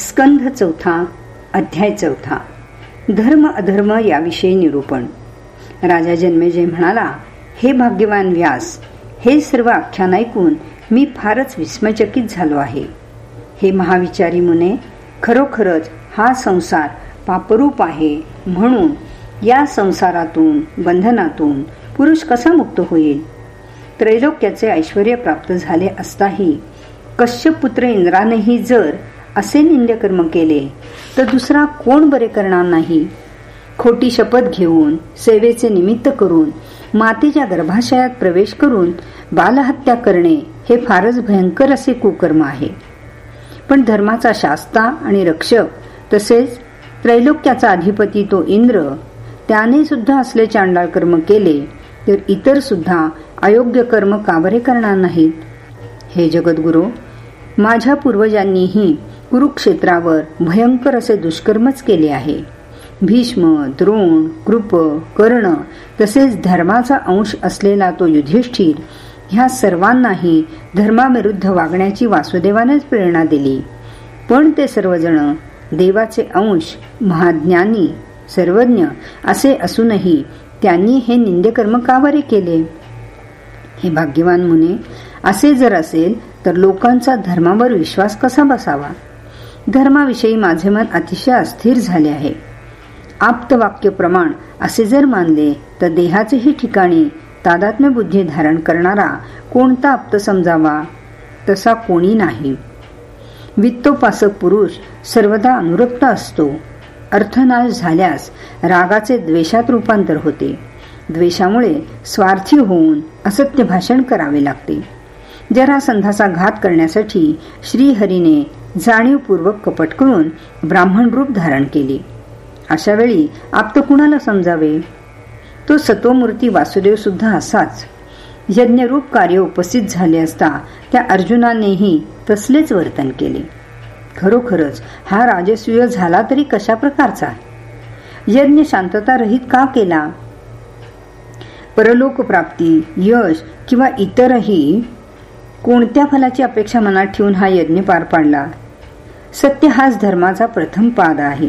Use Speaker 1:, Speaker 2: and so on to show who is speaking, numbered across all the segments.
Speaker 1: स्कंध चौथा अध्याय चौथा. धर्म अधर्म याविषयी निरूपण. राजा जन्मेजय म्हणाला हे भाग्यवान व्यास हे सर्व आख्यान ऐकून मी फारच विस्मयचकित झालो आहे. हे महाविचारी मुने खरोखरच हा संसार पापरूप आहे म्हणून या संसारातून बंधनातून पुरुष कसा मुक्त होईल? त्रैलोक्याचे ऐश्वर प्राप्त झाले असताही कश्यपुत्र इंद्रानेही जर असे निंद्यकर्म केले तर दुसरा कोण बरे करणार नाही? खोटी शपथ घेऊन सेवेचे निमित्त करून मातेच्या गर्भाशयात प्रवेश करून बालहत्या करणे हे फारच भयंकर असे कुकर्म आहे. पण धर्माचा शास्ता आणि रक्षक तसेच त्रैलोक्याचा अधिपती तो इंद्र त्याने सुद्धा असले चांडाळ कर्म केले तर इतर सुद्धा अयोग्य कर्म काबरे करणार नाहीत? हे जगद्गुरु माझ्या पूर्वजांनीही कुरुक्षेत्रावर भयंकर असे दुष्कर्मच केले आहे. भीष्म द्रोण कृप कर्ण तसेच धर्माचा अंश असलेला तो युधिष्ठिर ह्या सर्वांनाही धर्माविरुद्ध वागण्याची वासुदेवानेच प्रेरणा दिली. पण ते सर्वजण देवाचे अंश महाज्ञानी सर्वज्ञ असे असूनही त्यांनी हे निंदेकर्म का बरे केले? हे भाग्यवान मुने असे जर असेल तर लोकांचा धर्मावर विश्वास कसा बसावा? धर्माविषयी माझे मन अतिशय अस्थिर झाले आहे. आप्तवाक्य प्रमाण असे जर मानले तर देहाचेही ठिकाणी तादात्म्य बुद्धी धारण करणारा कोणता आप्त समजावा? तसा कोणी नाही. वित्तोपासक पुरुष सर्वदा अनुरक्त असतो. अर्थनाश झाल्यास रागाचे द्वेषात रूपांतर होते. द्वेषामुळे स्वार्थी होऊन असत्य भाषण करावे लागते. जरासंधाचा घात करण्यासाठी श्रीहरीने जाणीवपूर्वक कपट करून ब्राह्मण रूप धारण केले. अशा वेळी आप्त कुणाला समजावे? तो सतोमूर्ती वासुदेव सुद्धा असाच. यज्ञरूप कार्य उपस्थित झाले असता त्या अर्जुनानेही तसलेच वर्तन केले. खरोखरच हा राजसूय झाला तरी कशा प्रकारचा? यज्ञ शांतता रहित का केला? परलोक प्राप्ती यश किंवा इतरही कोणत्या फलाची अपेक्षा मनात ठेवून हा यज्ञ पार पाडला? सत्य हाच धर्माचा प्रथम पाद आहे.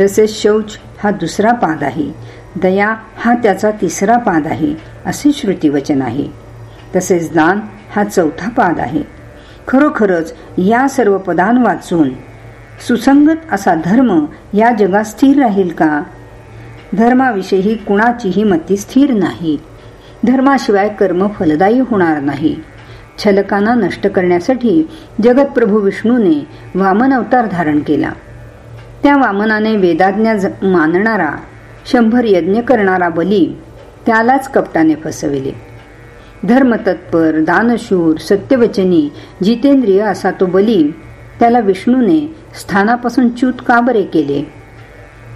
Speaker 1: तसेच शौच हा दुसरा पाद आहे. दया हा त्याचा तिसरा पाद आहे असे श्रुतीवचन आहे. तसेच दान हा चौथा पाद आहे. खरोखरच या सर्व पदान वाचून सुसंगत असा धर्म या जगात स्थिर राहील का? धर्माविषयी कुणाचीही मती स्थिर नाही. धर्माशिवाय कर्म फलदायी होणार नाही. छलकांना नष्ट करण्यासाठी जगतप्रभू विष्णूने वामन अवतार धारण केला. त्या वामनाने वेदाज्ञा मानणारा शंभर यज्ञ करणारा बली त्यालाच कपटाने फसविले. धर्मतत्पर दानशूर सत्यवचनी जितेंद्रिय असा तो बली त्याला विष्णूने स्थानापासून च्यूत का बरे केले?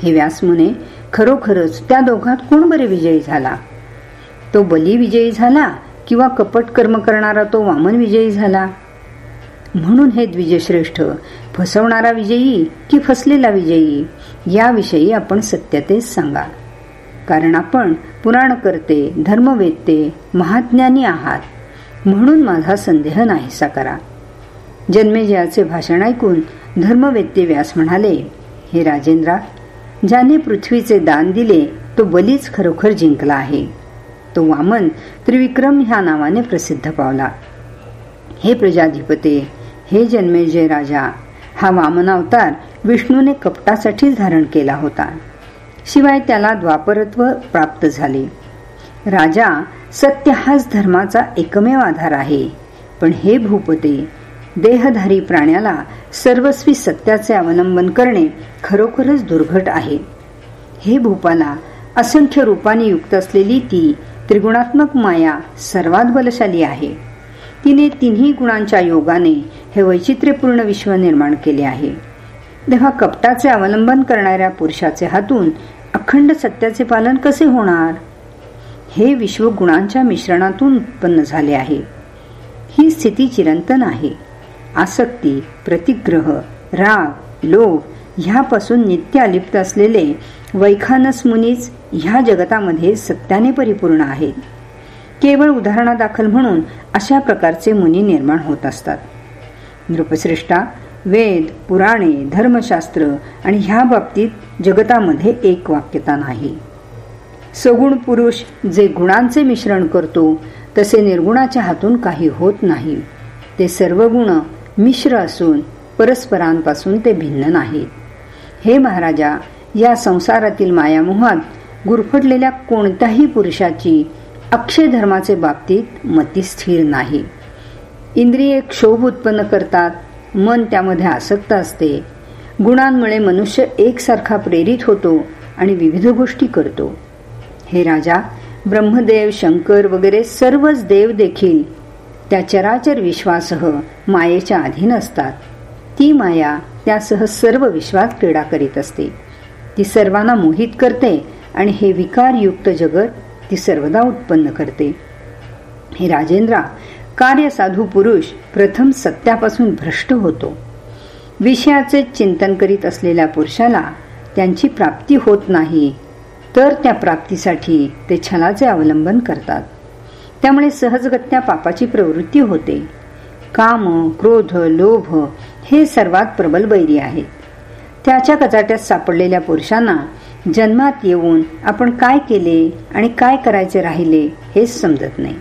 Speaker 1: हे व्यासमुने खरोखरच त्या दोघात कोण बरे विजयी झाला? तो बली विजयी झाला किंवा कपट कर्म करणारा तो वामन विजयी झाला. म्हणून हे द्विजश्रेष्ठ फसवणारा विजयी की फसलेला विजयी याविषयी आपण सत्यतेच सांगा. कारण आपण पुराणकर्ते धर्मवेत्ते महाज्ञानी आहात. म्हणून माझा संदेह नाहीसा करा. जन्मेजयाचे भाषण ऐकून धर्मवेत्ते व्यास म्हणाले हे राजेंद्रा ज्याने पृथ्वीचे दान दिले तो बलीच खरोखर जिंकला आहे. तो वामन त्रिविक्रम ह्या नावाने प्रसिद्ध पावला. हे प्रजाधिपते हे जन्मेजय राजा हा वामनावतार विष्णूने कपटासाठी धारण केला होता. शिवाय त्याला द्वापरत्व प्राप्त झाले. राजा सत्य हाच धर्माचा एकमेव आधार आहे. पण हे भूपते देहधारी प्राण्याला सर्वस्वी सत्याचे अवलंबन करणे खरोखरच दुर्घट आहे. हे भूपाला असंख्य रूपाने युक्त असलेली ती त्रिगुणात्मक माया सर्वात बलशाली आहे. तिने तिन्ही गुणांच्या योगाने हे वैचित्र्यपूर्ण विश्व निर्माण केले आहे. तेव्हा कपटाचे अवलंबन करणाऱ्या पुरुषाचे हातून अखंड सत्याचे पालन कसे होणार? हे विश्व गुणांच्या मिश्रणातून उत्पन्न झाले आहे. ही स्थिती चिरंतन आहे. आसक्ती प्रतिग्रह राग लोभ ह्यापासून नित्य अलिप्त असलेले वैखानस मुनीच ह्या जगतामध्ये सत्याने परिपूर्ण आहेत. केवळ उदाहरणादाखल म्हणून अशा प्रकारचे मुनी निर्माण होत असतात. नृपश्रेष्ठा वेद पुराणे धर्मशास्त्र आणि ह्या बाबतीत जगतामध्ये एक वाक्यता नाही. सगुण पुरुष जे गुणांचे मिश्रण करतो तसे निर्गुणाच्या हातून काही होत नाही. ते सर्व गुण मिश्र असून परस्परांपासून ते भिन्न नाहीत. हे महाराजा या संसारातील मायामोहात गुरफटलेल्या कोणत्याही पुरुषाची अक्षय धर्माचे बाबतीत मती स्थिर नाही. इंद्रिये क्षोभ उत्पन्न करतात मन त्यामध्ये आसक्त असते. गुणांमुळे मनुष्य एकसारखा प्रेरित होतो आणि विविध गोष्टी करतो. हे राजा ब्रह्मदेव शंकर वगैरे सर्वच देव देखील त्या चराचर विश्वासह मायेच्या अधीन असतात. ती माया त्यासह सर्व विश्वास क्रीडा करीत असते. ती सर्वांना मोहित करते आणि हे विकारयुक्त जगत ती सर्वदा उत्पन्न करते. हे राजेंद्रा कार्यसाधू पुरुष प्रथम सत्यापासून भ्रष्ट होतो. विषयाचे चिंतन करीत असलेल्या पुरुषाला त्यांची प्राप्ती होत नाही तर त्या प्राप्तीसाठी ते छलाचे अवलंबन करतात. त्यामुळे सहजगत्या पापाची प्रवृत्ती होते. काम क्रोध लोभ हे सर्वात प्रबल बैरी आहेत. त्याच्या कचाट्यात सापडलेल्या पुरुषांना जन्मात येऊन आपण काय केले आणि काय करायचे राहिले हेच समजत नाही.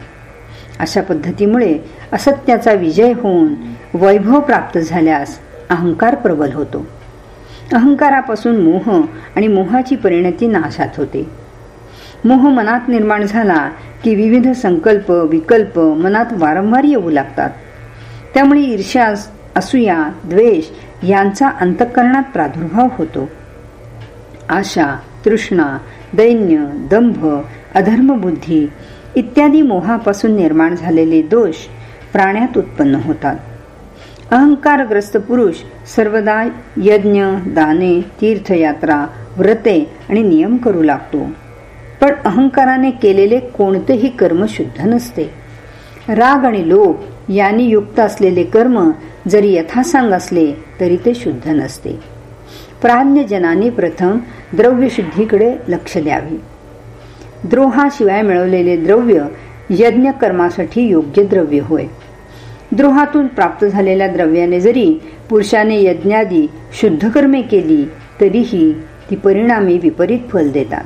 Speaker 1: अशा पद्धतीमुळे असत्याचा विजय होऊन वैभव प्राप्त झाल्यास अहंकार प्रबल होतो. अहंकारापासून मोह आणि मोहाची परिणती नाशात होते. मोह मनात निर्माण झाला की विविध संकल्प विकल्प मनात वारंवार येऊ लागतात. त्यामुळे ईर्ष्या असूया द्वेष यांचा अंतःकरणात प्रादुर्भाव होतो. आशा तृष्णा दैन्य दंभ अधर्मबुद्धी इत्यादी मोहापासून निर्माण झालेले दोष प्राण्यात उत्पन्न होतात. अहंकारग्रस्त पुरुष सर्वदा यज्ञ दाने तीर्थयात्रा व्रते आणि नियम करू लागतो. पण अहंकाराने केलेले कोणतेही कर्म शुद्ध नसते. राग आणि लोभ यांनी युक्त असलेले कर्म जरी यथासांग असले तरी ते शुद्ध नसते. प्राज्ञजनांनी प्रथम द्रव्यशुद्धीकडे लक्ष द्यावे. द्रोहाशिवाय मिळवलेले द्रव्य यज्ञ कर्मासाठी योग्य द्रव्य होय. द्रोहातून प्राप्त झालेल्या द्रव्याने जरी पुरुषाने यज्ञादी शुद्ध कर्मे केली तरीही ती परिणामी विपरीत फल देतात.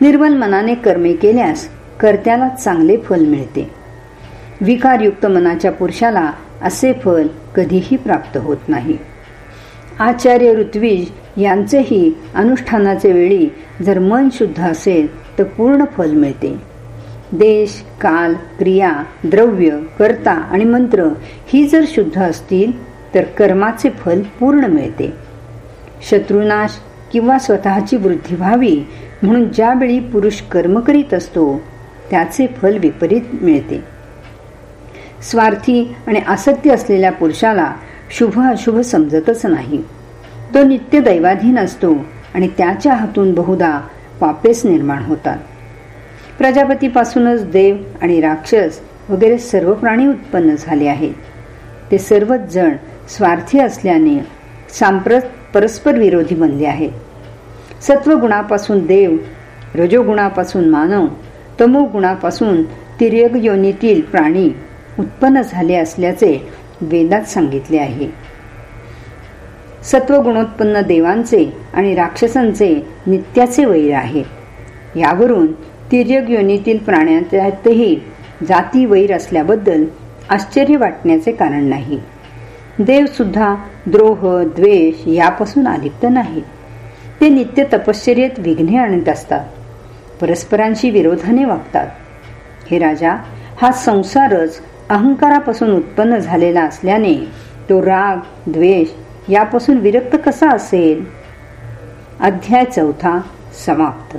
Speaker 1: निर्मल मनाने कर्मे केल्यास कर्त्याला चांगले फल मिळते. विकारयुक्त मनाच्या पुरुषाला असे फल कधीही प्राप्त होत नाही. आचार्य ऋत्विज यांचेही अनुष्ठानाचे वेळी जर मन शुद्ध असेल तर पूर्ण फल मिळते. देश काल क्रिया द्रव्य कर्ता आणि मंत्र ही जर शुद्ध असतील तर कर्माचे फल पूर्ण मिळते. शत्रुनाश किंवा स्वतःची वृद्धी व्हावी म्हणून ज्यावेळी पुरुष कर्म करीत असतो त्याचे फल विपरीत मिळते. स्वार्थी आणि असत्य असलेल्या पुरुषाला शुभ अशुभ समजतच नाही. तो नित्य दैवाधीन असतो आणि त्याच्या हातून बहुधा पापेस निर्माण होतात. प्रजापतीपासूनच देव आणि राक्षस वगैरे सर्व प्राणी उत्पन्न झाले आहेत. ते सर्वच जण स्वार्थी असल्याने सांप्रत परस्पर विरोधी बनले आहेत. सत्वगुणापासून देव रजोगुणापासून मानव तमोगुणापासून तिर्यग योनीतील प्राणी उत्पन्न झाले असल्याचे वेदात सांगितले आहे. सत्वगुणोत्पन्न देवांचे आणि राक्षसांचे नित्याचे वैर आहे. यावरून तिर्यग योनीतील प्राण्यातही जाती वैर असल्याबद्दल आश्चर्य वाटण्याचे कारण नाही. देव सुद्धा द्रोह द्वेष यापासून आलिप्त नाही ते नित्य तपश्चर्येत विघ्ने आणत असतात. परस्परांशी विरोधाने वागतात. हे राजा हा संसारच अहंकारापासून उत्पन्न झालेला असल्याने तो राग द्वेष यापासून विरक्त कसा असेल? अध्याय चौथा समाप्त.